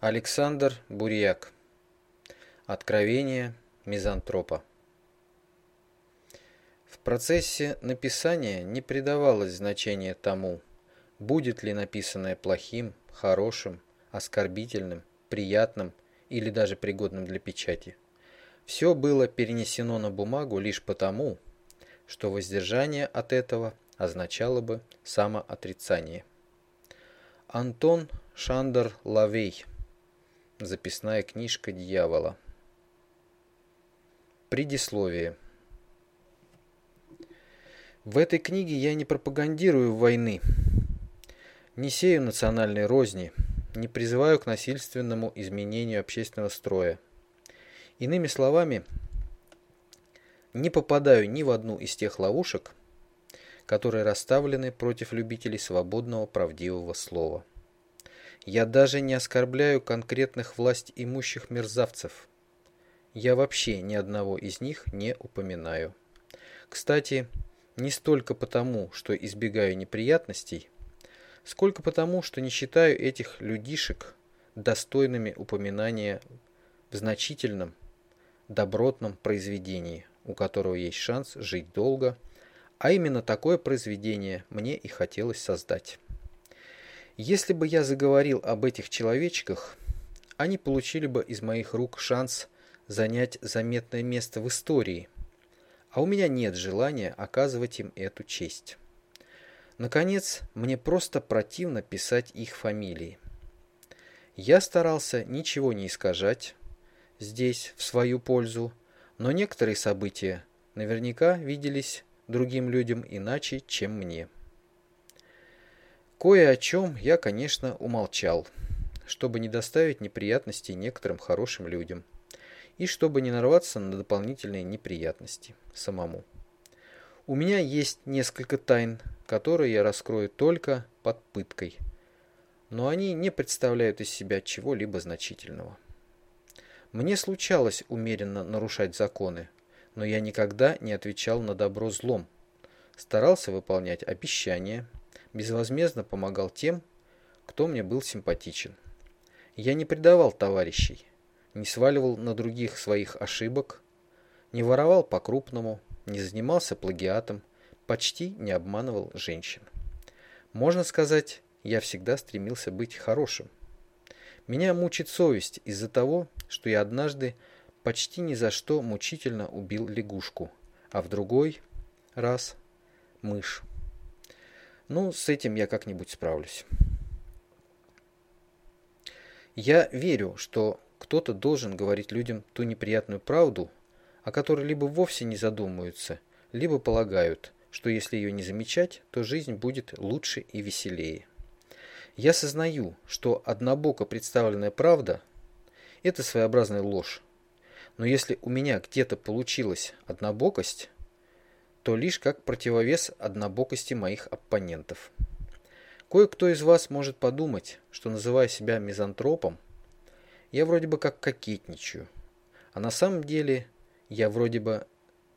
Александр Бурьяк. Откровение мизантропа. В процессе написания не придавалось значения тому, будет ли написанное плохим, хорошим, оскорбительным, приятным или даже пригодным для печати. Все было перенесено на бумагу лишь потому, что воздержание от этого означало бы самоотрицание. Антон Шандер Лавей Записная книжка дьявола. Предисловие. В этой книге я не пропагандирую войны, не сею национальной розни, не призываю к насильственному изменению общественного строя. Иными словами, не попадаю ни в одну из тех ловушек, которые расставлены против любителей свободного правдивого слова. Я даже не оскорбляю конкретных власть имущих мерзавцев. Я вообще ни одного из них не упоминаю. Кстати, не столько потому, что избегаю неприятностей, сколько потому, что не считаю этих людишек достойными упоминания в значительном, добротном произведении, у которого есть шанс жить долго, а именно такое произведение мне и хотелось создать. Если бы я заговорил об этих человечках, они получили бы из моих рук шанс занять заметное место в истории, а у меня нет желания оказывать им эту честь. Наконец, мне просто противно писать их фамилии. Я старался ничего не искажать здесь в свою пользу, но некоторые события наверняка виделись другим людям иначе, чем мне. Кое о чем я, конечно, умолчал, чтобы не доставить неприятностей некоторым хорошим людям и чтобы не нарваться на дополнительные неприятности самому. У меня есть несколько тайн, которые я раскрою только под пыткой, но они не представляют из себя чего-либо значительного. Мне случалось умеренно нарушать законы, но я никогда не отвечал на добро злом, старался выполнять обещания, безвозмездно помогал тем, кто мне был симпатичен. Я не предавал товарищей, не сваливал на других своих ошибок, не воровал по-крупному, не занимался плагиатом, почти не обманывал женщин. Можно сказать, я всегда стремился быть хорошим. Меня мучит совесть из-за того, что я однажды почти ни за что мучительно убил лягушку, а в другой раз мышь. Ну, с этим я как-нибудь справлюсь. Я верю, что кто-то должен говорить людям ту неприятную правду, о которой либо вовсе не задумываются, либо полагают, что если ее не замечать, то жизнь будет лучше и веселее. Я сознаю, что однобоко представленная правда – это своеобразная ложь. Но если у меня где-то получилась однобокость, то лишь как противовес однобокости моих оппонентов. Кое-кто из вас может подумать, что называя себя мизантропом, я вроде бы как кокетничаю, а на самом деле я вроде бы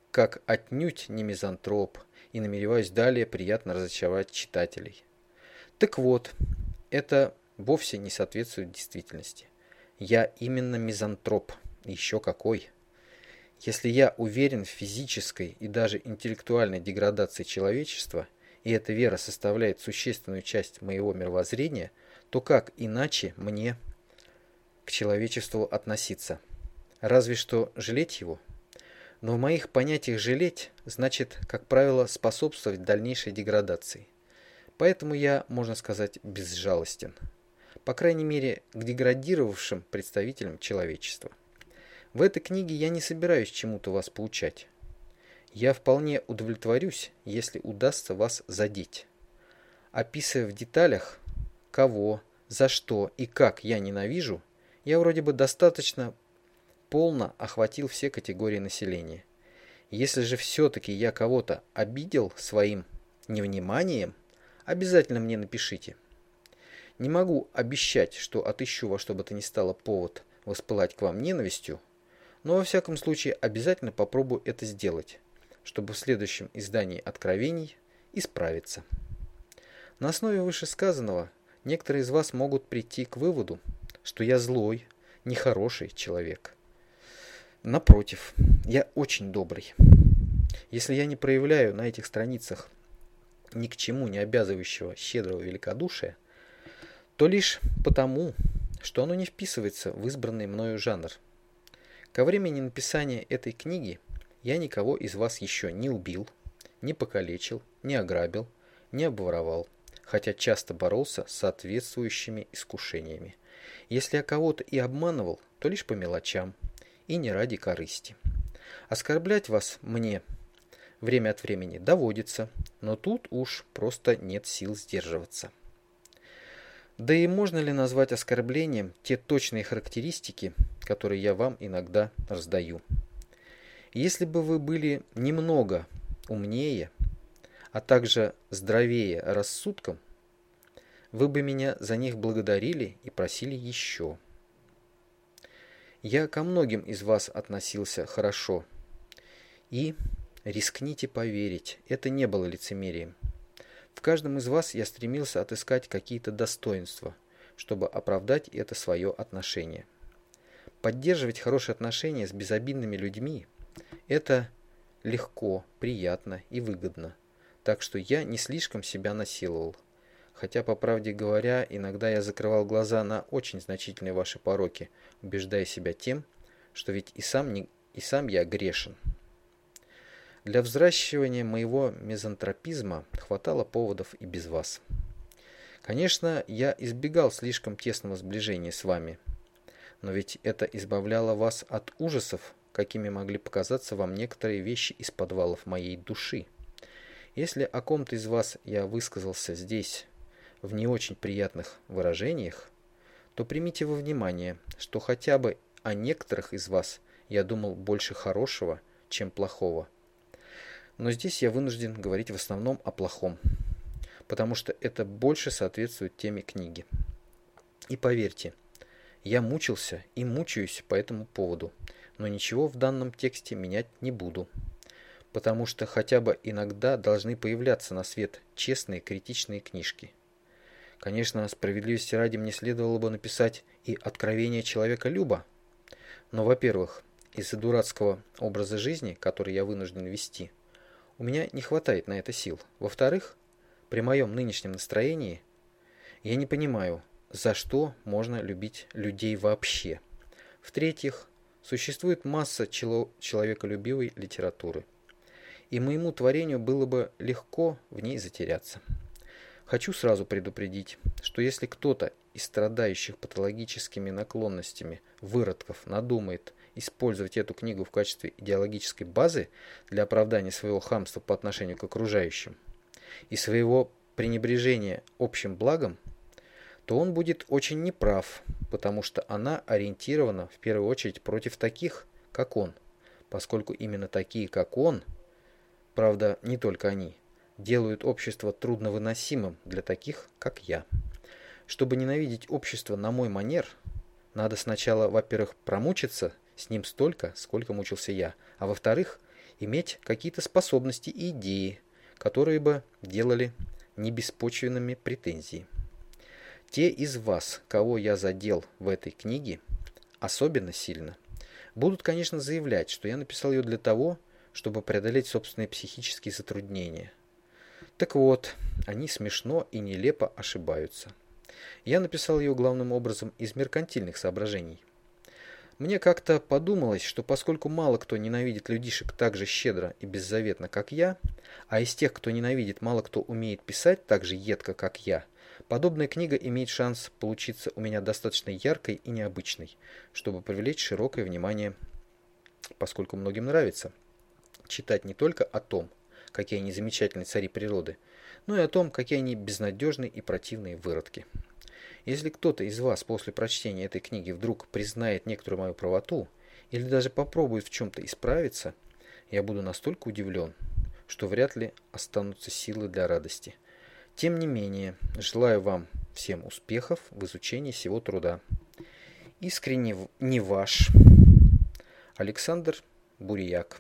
как отнюдь не мизантроп и намереваюсь далее приятно разочаровать читателей. Так вот, это вовсе не соответствует действительности. Я именно мизантроп, еще какой. Если я уверен в физической и даже интеллектуальной деградации человечества, и эта вера составляет существенную часть моего мировоззрения, то как иначе мне к человечеству относиться? Разве что жалеть его? Но в моих понятиях жалеть значит, как правило, способствовать дальнейшей деградации. Поэтому я, можно сказать, безжалостен. По крайней мере, к деградировавшим представителям человечества. В этой книге я не собираюсь чему-то вас поучать. Я вполне удовлетворюсь, если удастся вас задеть. Описывая в деталях, кого, за что и как я ненавижу, я вроде бы достаточно полно охватил все категории населения. Если же все-таки я кого-то обидел своим невниманием, обязательно мне напишите. Не могу обещать, что отыщу во что бы то ни стало повод воспылать к вам ненавистью, но во всяком случае обязательно попробую это сделать, чтобы в следующем издании «Откровений» исправиться. На основе вышесказанного некоторые из вас могут прийти к выводу, что я злой, нехороший человек. Напротив, я очень добрый. Если я не проявляю на этих страницах ни к чему не обязывающего щедрого великодушия, то лишь потому, что оно не вписывается в избранный мною жанр. Ко времени написания этой книги я никого из вас еще не убил, не покалечил, не ограбил, не обворовал, хотя часто боролся с соответствующими искушениями. Если я кого-то и обманывал, то лишь по мелочам и не ради корысти. Оскорблять вас мне время от времени доводится, но тут уж просто нет сил сдерживаться. Да и можно ли назвать оскорблением те точные характеристики, которые я вам иногда раздаю? Если бы вы были немного умнее, а также здоровее рассудком, вы бы меня за них благодарили и просили еще. Я ко многим из вас относился хорошо. И, рискните поверить, это не было лицемерием. В каждом из вас я стремился отыскать какие-то достоинства, чтобы оправдать это свое отношение. Поддерживать хорошие отношения с безобидными людьми – это легко, приятно и выгодно. Так что я не слишком себя насиловал. Хотя, по правде говоря, иногда я закрывал глаза на очень значительные ваши пороки, убеждая себя тем, что ведь и сам, не, и сам я грешен. Для взращивания моего мизантропизма хватало поводов и без вас. Конечно, я избегал слишком тесного сближения с вами, но ведь это избавляло вас от ужасов, какими могли показаться вам некоторые вещи из подвалов моей души. Если о ком-то из вас я высказался здесь в не очень приятных выражениях, то примите во внимание, что хотя бы о некоторых из вас я думал больше хорошего, чем плохого – но здесь я вынужден говорить в основном о плохом, потому что это больше соответствует теме книги. И поверьте, я мучился и мучаюсь по этому поводу, но ничего в данном тексте менять не буду, потому что хотя бы иногда должны появляться на свет честные критичные книжки. Конечно, справедливости ради мне следовало бы написать и «Откровение человека Люба», но, во-первых, из-за дурацкого образа жизни, который я вынужден вести – у меня не хватает на это сил. Во-вторых, при моем нынешнем настроении я не понимаю, за что можно любить людей вообще. В-третьих, существует масса чело человеколюбивой литературы. И моему творению было бы легко в ней затеряться. Хочу сразу предупредить, что если кто-то из страдающих патологическими наклонностями выродков надумает использовать эту книгу в качестве идеологической базы для оправдания своего хамства по отношению к окружающим и своего пренебрежения общим благом, то он будет очень неправ, потому что она ориентирована в первую очередь против таких, как он, поскольку именно такие, как он, правда, не только они, делают общество трудновыносимым для таких, как я. Чтобы ненавидеть общество на мой манер, надо сначала, во-первых, промучиться с ним столько, сколько мучился я, а во-вторых, иметь какие-то способности и идеи, которые бы делали небеспочвенными претензии. Те из вас, кого я задел в этой книге, особенно сильно, будут, конечно, заявлять, что я написал ее для того, чтобы преодолеть собственные психические затруднения. Так вот, они смешно и нелепо ошибаются. Я написал ее главным образом из меркантильных соображений. Мне как-то подумалось, что поскольку мало кто ненавидит людишек так же щедро и беззаветно, как я, а из тех, кто ненавидит, мало кто умеет писать так же едко, как я, подобная книга имеет шанс получиться у меня достаточно яркой и необычной, чтобы привлечь широкое внимание, поскольку многим нравится читать не только о том, какие они замечательные цари природы, но и о том, какие они безнадежные и противные выродки. Если кто-то из вас после прочтения этой книги вдруг признает некоторую мою правоту или даже попробует в чем-то исправиться, я буду настолько удивлен, что вряд ли останутся силы для радости. Тем не менее, желаю вам всем успехов в изучении всего труда. Искренне не ваш Александр Бурияк.